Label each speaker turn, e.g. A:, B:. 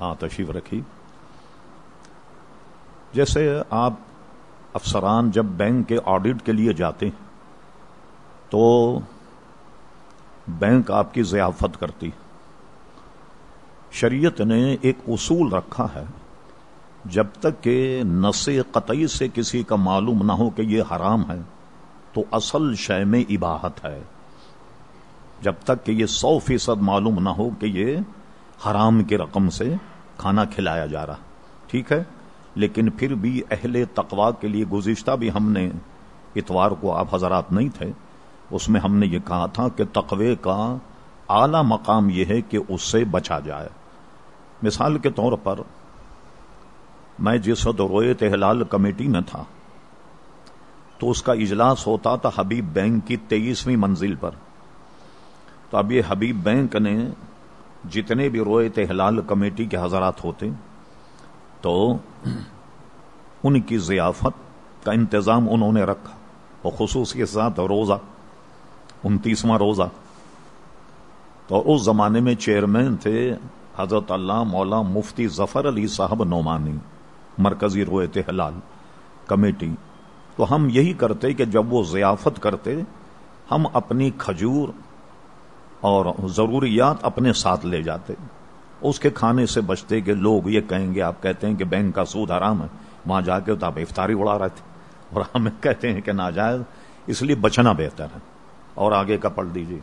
A: ہاں تشریف رکھی۔ جیسے آپ افسران جب بینک کے آڈٹ کے لیے جاتے ہیں، تو بینک آپ کی ضیافت کرتی۔ شریعت نے ایک اصول رکھا ہے، جب تک کہ نس قطعی سے کسی کا معلوم نہ ہو کہ یہ حرام ہے، تو اصل شے میں اباہت ہے۔ جب تک کہ یہ سو فیصد معلوم نہ ہو کہ یہ حرام کی رقم سے کھانا کھلایا جا رہا۔ ٹھیک ہے؟ لیکن پھر بھی اہل تقوا کے لیے گزشتہ بھی ہم نے اتوار کو آپ حضرات نہیں تھے، اس میں ہم نے یہ کہا تھا کہ تقوی کا اعلی مقام یہ ہے کہ اس سے بچا جائے۔ مثال کے طور پر میں جس وقت رویت ہلال کمیٹی میں تھا، تو اس کا اجلاس ہوتا تھا حبیب بینک کی تیئیسویں منزل پر۔ تو اب یہ حبیب بینک نے جتنے بھی رویت ہلال کمیٹی کے حضرات ہوتے، تو ان کی ضیافت کا انتظام انہوں نے رکھا، اور خصوصی کے ساتھ روزہ، انتیسواں روزہ۔ تو اس زمانے میں چیئرمین تھے حضرت اللہ مولا مفتی ظفر علی صاحب نعمانی، مرکزی رویت ہلال کمیٹی۔ تو ہم یہی کرتے کہ جب وہ ضیافت کرتے، ہم اپنی کھجور اور ضروریات اپنے ساتھ لے جاتے۔ اس کے کھانے سے بچتے کہ لوگ یہ کہیں گے، آپ کہتے ہیں کہ بینک کا سود حرام ہے، وہاں جا کے تو آپ افطاری اڑا رہے تھے۔ اور ہمیں کہتے ہیں کہ ناجائز، اس لیے بچنا بہتر ہے۔ اور آگے کا پڑھ دیجیے